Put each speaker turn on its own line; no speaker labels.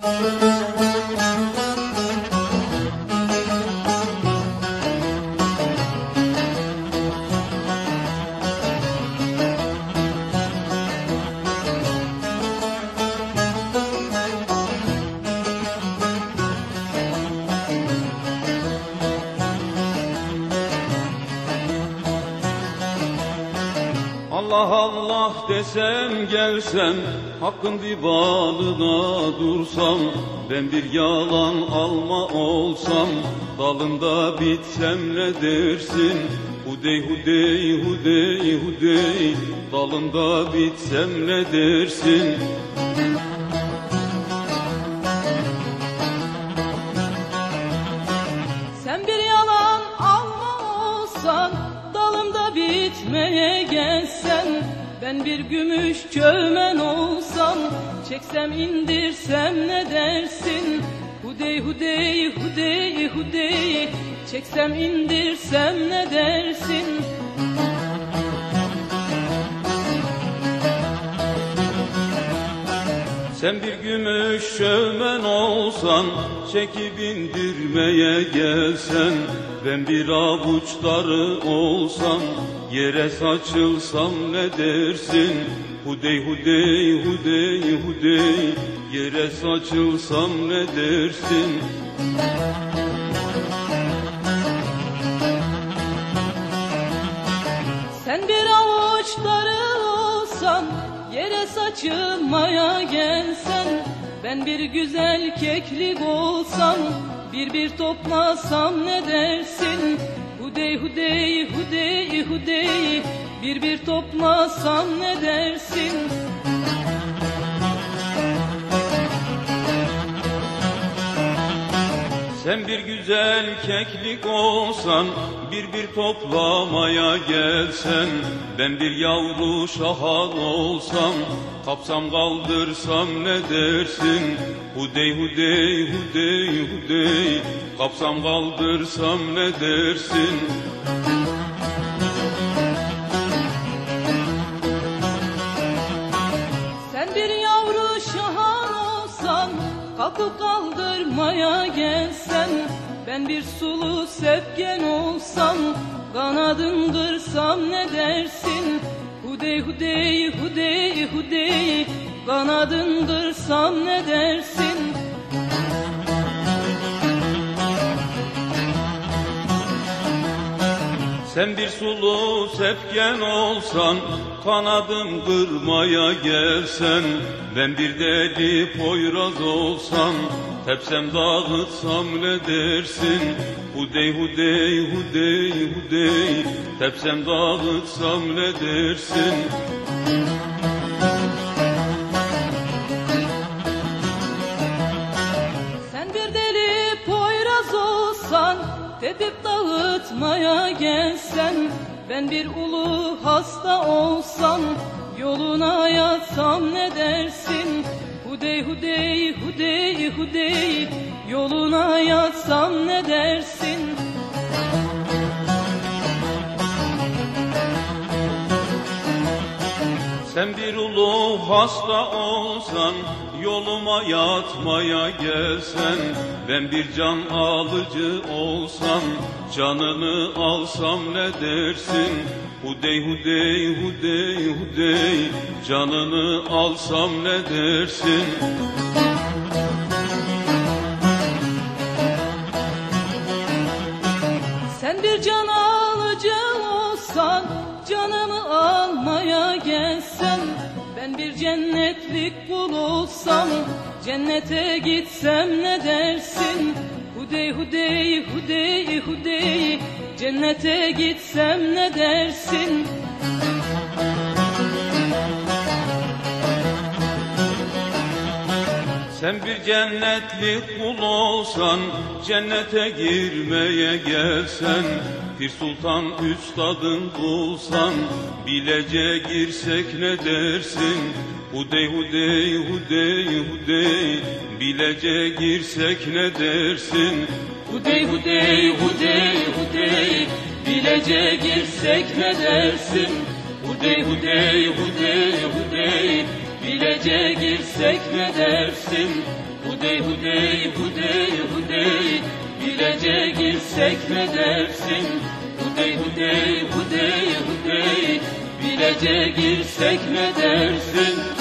Música Allah Allah desem gelsem Hakkın divanına dursam Ben bir yalan alma olsam Dalında bitsem ne dersin? Hudey hudey hudey hudey Dalında bitsem ne dersin?
Sen bir yalan alma olsan Bitmeye gelsen Ben bir gümüş çövmen olsam Çeksem indirsem ne dersin? Hudey hudey hudey hudey Çeksem indirsem ne dersin
Sen bir gümüş şövmen olsan Çekip indirmeye gelsen Ben bir avuç darı olsam Yere saçılsam ne dersin? Hudey hudey hudey hudey Yere saçılsam ne dersin?
Sen bir avuç darı olsan Yere saçılmaya gelsen Ben bir güzel keklik olsam Bir bir toplasam ne dersin? Hudey hudey hudey hudey Bir bir toplasam ne dersin
Sen bir güzel keklik olsan Bir bir toplamaya gelsen Ben bir yavru şahan olsam Kapsam kaldırsam ne dersin? Hudey hudey hudey hudey Kapsam kaldırsam ne dersin
Kalkıp kaldırmaya gelsen Ben bir sulu sepken olsam Kanadın kırsam ne dersin? Hudey hudey hudey hudey Kanadın kırsam ne dersin
Sen bir sulu sepken olsan Kanadım kırmaya gelsen Ben bir deli poyraz olsam Tepsem dağıtsam ne dersin Hudey hudey hudey hudey Tepsem dağıtsam ne dersin
Sen bir deli poyraz olsan Tepip dağıtmaya gelsen Ben bir ulu hasta olsam Yoluna yatsam ne dersin? Hudey hudey hudey hudey Yoluna yatsam ne dersin?
Sen bir ulu hasta olsan Yoluma yatmaya gelsen Ben bir can alıcı olsam Canını alsam ne dersin? Hudey hudey hudey hudey Canını alsam ne dersin?
Sen bir can alıcı olsan Canımı almaya gelsen Ben bir cennetlik kul olsam Cennete gitsem ne dersin? Hudey hudey hudey hudey Cennete gitsem ne dersin?
Sen bir cennetlik kul olsan Cennete girmeye gelsen Bir sultan üstadın bulsan Bilece girsek ne dersin? Hudey hudey hudey hudey Bilece girsek ne dersin?
Hudey hudey hudey hudey Bilece girsek ne dersin? Hudey hudey hudey hudey Bilece girsek ne dersin? Hudey hudey hudey hudey Bilece girsek ne dersin? Hudey hudey hudey hudey. Bilece girsek ne dersin